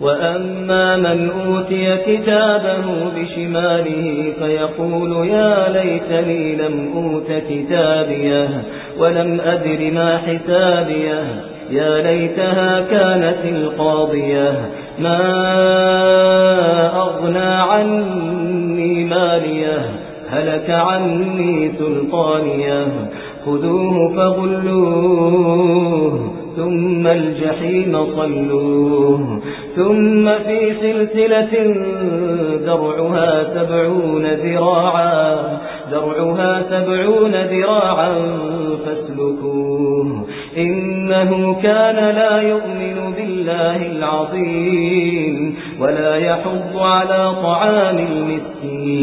وأما من أوتي كتابه بشماله فيقول يا ليتني لم أوت كتابيه ولم أدر ما حسابيه. يا ليتها كانت القاضية. ما أغنى عني ماليه. هلك عني سلطانيه. خذوه فغلوه ثم الجحيم صلوه. ثم في سلسلة ذرعها سبعون ذراعا ذرعها سبعون ذراعا فاسلكوه إنه كان لا يؤمن بالله العظيم ولا يحض على طعام المسكين.